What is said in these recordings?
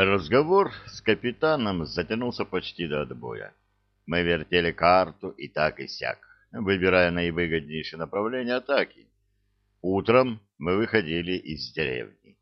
Разговор с капитаном затянулся почти до отбоя. Мы вертели карту и так и сяк, выбирая наивыгоднейшее направление атаки. Утром мы выходили из деревни.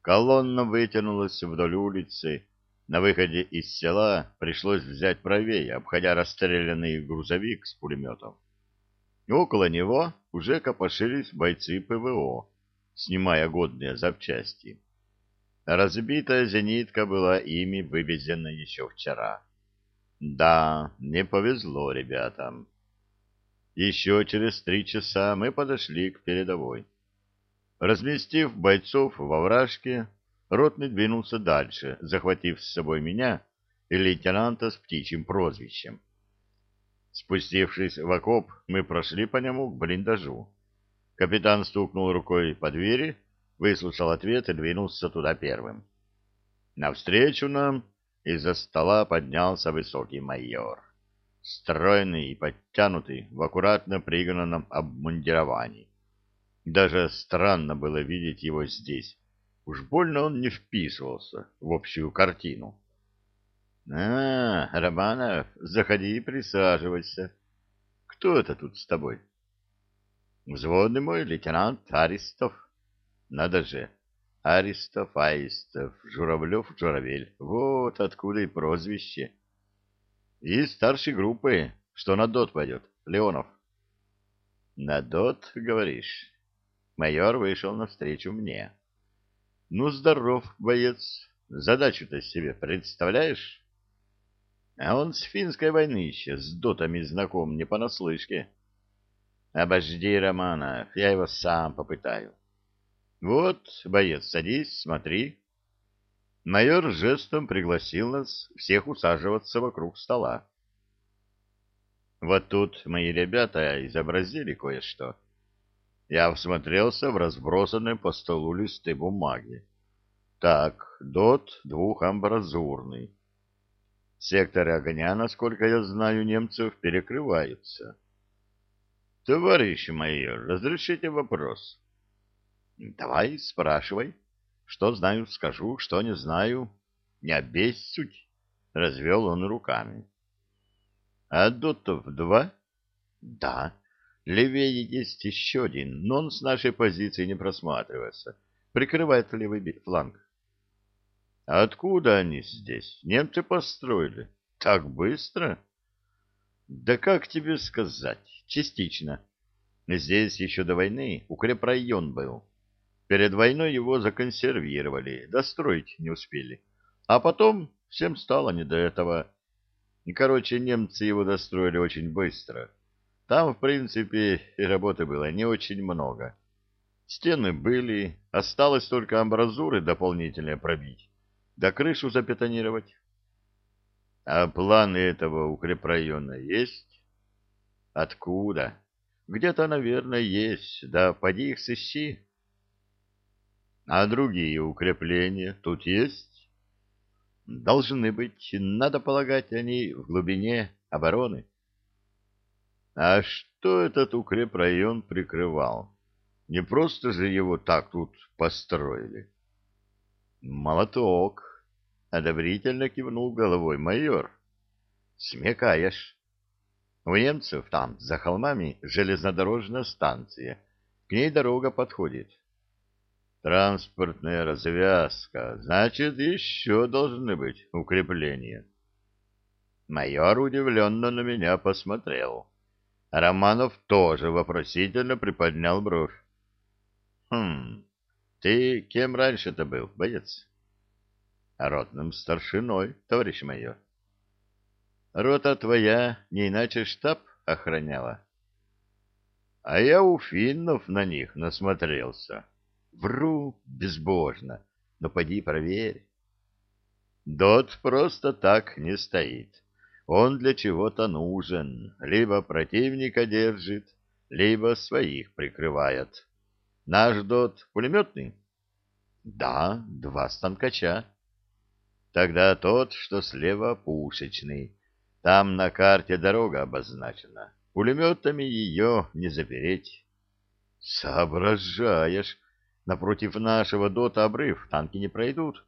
Колонна вытянулась вдоль улицы. На выходе из села пришлось взять правее, обходя расстрелянный грузовик с пулеметом. И около него уже копошились бойцы ПВО, снимая годные запчасти. Разбитая зенитка была ими вывезена еще вчера. Да, не повезло ребятам. Еще через три часа мы подошли к передовой. Разместив бойцов во вражке, ротный двинулся дальше, захватив с собой меня и лейтенанта с птичьим прозвищем. Спустившись в окоп, мы прошли по нему к блиндажу. Капитан стукнул рукой по двери, выслушал ответ и двинулся туда первым. Навстречу нам из-за стола поднялся высокий майор, стройный и подтянутый в аккуратно пригнанном обмундировании. Даже странно было видеть его здесь. Уж больно он не вписывался в общую картину. — А, Романов, заходи и присаживайся. Кто это тут с тобой? — Взводный мой лейтенант Аристов. Надо же, Аристов, Аистов, Журавлев, Журавель. Вот откуда и прозвище. И старшей группы, что на ДОТ пойдет, Леонов. На ДОТ, говоришь? Майор вышел навстречу мне. Ну, здоров, боец. Задачу-то себе представляешь? А он с финской войны еще с дотами знаком не понаслышке. Обожди, Романов, я его сам попытаю. Вот, боец, садись, смотри. Майор жестом пригласил нас всех усаживаться вокруг стола. Вот тут мои ребята изобразили кое-что. Я всмотрелся в разбросанные по столу листы бумаги. Так, дот двухамбразурный. Секторы огня, насколько я знаю, немцев перекрываются. Товарищ майор, разрешите вопрос? Давай, спрашивай. Что знаю, скажу, что не знаю. Не обессудь. Развел он руками. А дотов два? Да. Левее есть еще один, но он с нашей позиции не просматривается. Прикрывает левый фланг. Откуда они здесь? Немцы построили. Так быстро? Да как тебе сказать? Частично. Здесь еще до войны укрепрайон был. Перед войной его законсервировали, достроить не успели. А потом всем стало не до этого. Короче, немцы его достроили очень быстро. Там, в принципе, и работы было не очень много. Стены были, осталось только амбразуры дополнительные пробить, да крышу запетонировать. А планы этого укрепрайона есть? Откуда? Где-то, наверное, есть, да поди их сыщи. А другие укрепления тут есть? Должны быть, надо полагать, они в глубине обороны. А что этот укрепрайон прикрывал? Не просто же его так тут построили. Молоток, одобрительно кивнул головой майор. Смекаешь. У немцев там, за холмами, железнодорожная станция. К ней дорога подходит. Транспортная развязка. Значит, еще должны быть укрепления. Майор удивленно на меня посмотрел. Романов тоже вопросительно приподнял бровь. «Хм, ты кем раньше-то был, боец?» «Ротным старшиной, товарищ майор». «Рота твоя не иначе штаб охраняла?» «А я у финнов на них насмотрелся». Вру безбожно, но поди проверь. Дот просто так не стоит. Он для чего-то нужен. Либо противника держит, либо своих прикрывает. Наш дот пулеметный? Да, два станкача. Тогда тот, что слева пушечный. Там на карте дорога обозначена. Пулеметами ее не запереть. Соображаешь, Напротив нашего дота обрыв, танки не пройдут.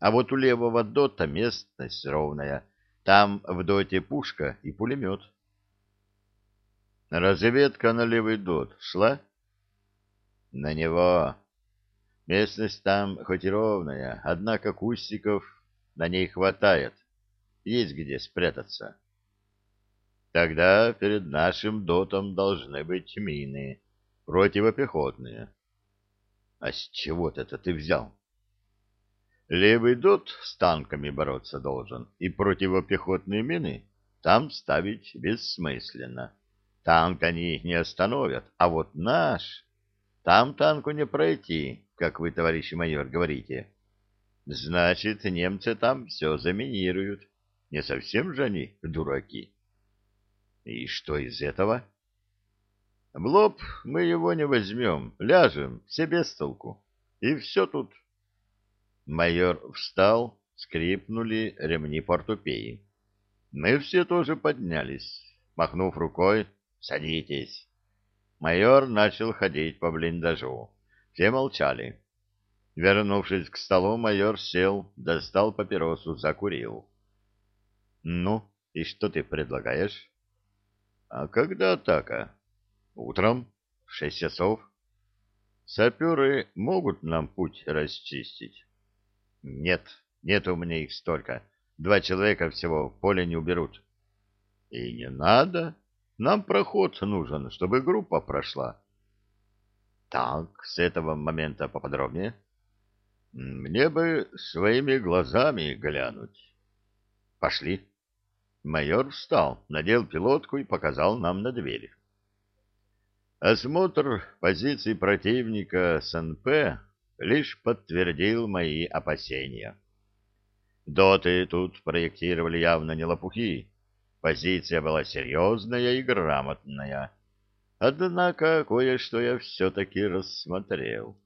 А вот у левого дота местность ровная. Там в доте пушка и пулемет. Разведка на левый дот шла? На него. Местность там хоть и ровная, однако кустиков на ней хватает. Есть где спрятаться. Тогда перед нашим дотом должны быть мины, противопехотные. А с чего это ты взял? Левый дот с танками бороться должен, и противопехотные мины там ставить бессмысленно. Танк они не остановят, а вот наш... Там танку не пройти, как вы, товарищ майор, говорите. Значит, немцы там все заминируют. Не совсем же они дураки. И что из этого? В лоб мы его не возьмем, ляжем, все без толку. И все тут. Майор встал, скрипнули ремни портупеи. Мы все тоже поднялись, махнув рукой «Садитесь». Майор начал ходить по блиндажу. Все молчали. Вернувшись к столу, майор сел, достал папиросу, закурил. «Ну, и что ты предлагаешь?» «А когда атака?» «Утром, в шесть часов». «Саперы могут нам путь расчистить?» «Нет, нет у меня их столько. Два человека всего поле не уберут». «И не надо. Нам проход нужен, чтобы группа прошла». «Так, с этого момента поподробнее». «Мне бы своими глазами глянуть». «Пошли». Майор встал, надел пилотку и показал нам на двери. Осмотр позиций противника СНП лишь подтвердил мои опасения. Доты тут проектировали явно не лопухи. Позиция была серьезная и грамотная. Однако кое-что я все-таки рассмотрел.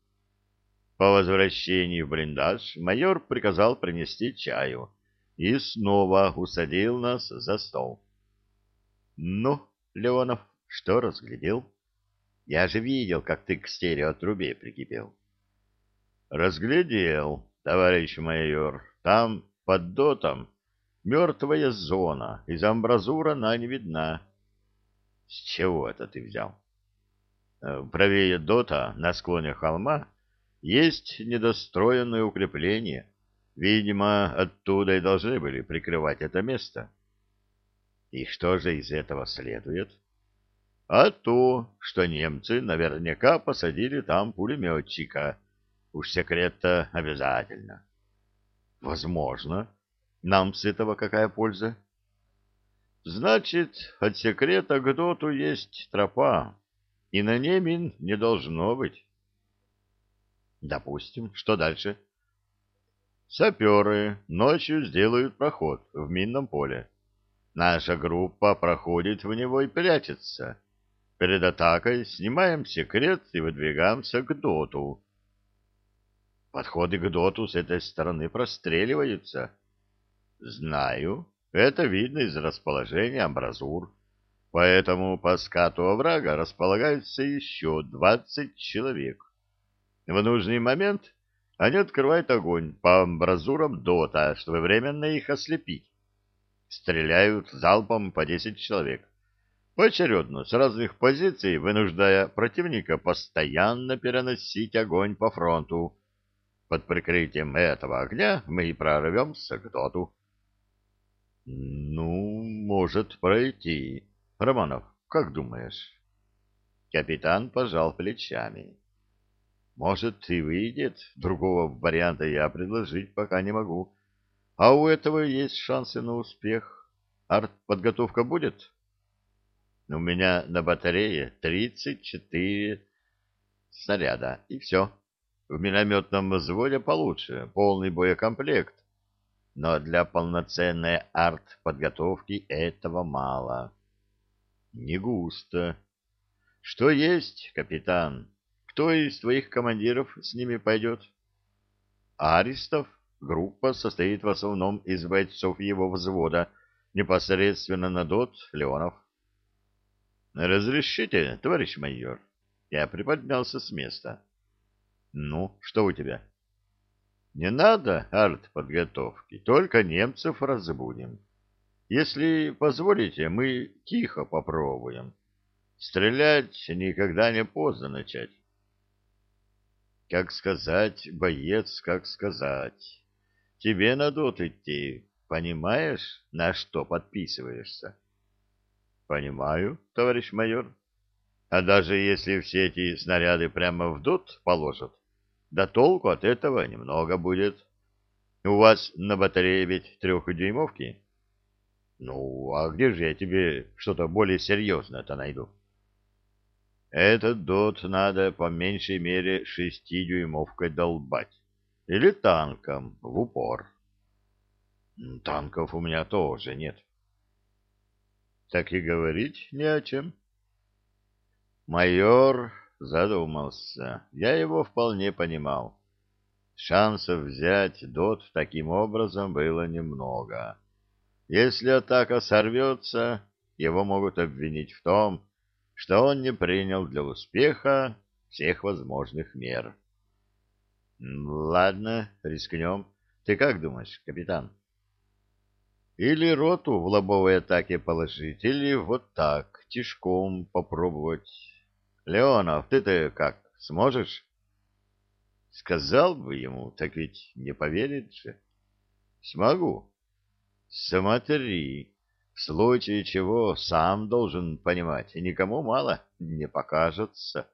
По возвращении в блиндаж майор приказал принести чаю и снова усадил нас за стол. — Ну, Леонов, что разглядел? Я же видел, как ты к стереотрубе прикипел. — Разглядел, товарищ майор. Там, под дотом, мертвая зона, из амбразура она не видна. — С чего это ты взял? Э, — Правее дота, на склоне холма, есть недостроенное укрепление — Видимо, оттуда и должны были прикрывать это место. И что же из этого следует? А то, что немцы наверняка посадили там пулеметчика. Уж секрет-то обязательно. Возможно. Нам с этого какая польза? Значит, от секрета к доту есть тропа, и на ней мин не должно быть. Допустим. Что дальше? — Саперы ночью сделают проход в минном поле. Наша группа проходит в него и прячется. Перед атакой снимаем секрет и выдвигаемся к доту. Подходы к доту с этой стороны простреливаются. Знаю, это видно из расположения амбразур. Поэтому по скату оврага располагаются еще двадцать человек. В нужный момент они открывают огонь по амбразурам дота, чтобы временно их ослепить. Стреляют залпом по десять человек. Поочередно, с разных позиций, вынуждая противника постоянно переносить огонь по фронту. Под прикрытием этого огня мы и прорвемся к доту. — Ну, может пройти. Романов, как думаешь? Капитан пожал плечами. Может, и выйдет. Другого варианта я предложить пока не могу. А у этого есть шансы на успех. Артподготовка будет? У меня на батарее 34 снаряда, и все. В минометном взводе получше, полный боекомплект. Но для полноценной артподготовки этого мало. Не густо. Что есть, капитан? Кто из твоих командиров с ними пойдет? Аристов. Группа состоит в основном из бойцов его взвода, непосредственно на ДОТ Леонов. Разрешите, товарищ майор? Я приподнялся с места. Ну, что у тебя? Не надо артподготовки, только немцев разбудим. Если позволите, мы тихо попробуем. Стрелять никогда не поздно начать. Как сказать, боец, как сказать. Тебе надо идти, понимаешь, на что подписываешься? Понимаю, товарищ майор. А даже если все эти снаряды прямо в дот положат, да толку от этого немного будет. У вас на батарее ведь трехдюймовки? Ну, а где же я тебе что-то более серьезное-то найду? Этот дот надо по меньшей мере шестидюймовкой долбать. Или танком в упор. Танков у меня тоже нет. Так и говорить не о чем. Майор задумался. Я его вполне понимал. Шансов взять ДОТ таким образом было немного. Если атака сорвется, его могут обвинить в том, что он не принял для успеха всех возможных мер. Ладно, рискнем. Ты как думаешь, капитан? Или роту в лобовой атаке положить, или вот так, тишком попробовать Леонов, ты-то как, сможешь? Сказал бы ему, так ведь не поверит же. Смогу. Смотри, в случае чего сам должен понимать, и никому мало не покажется.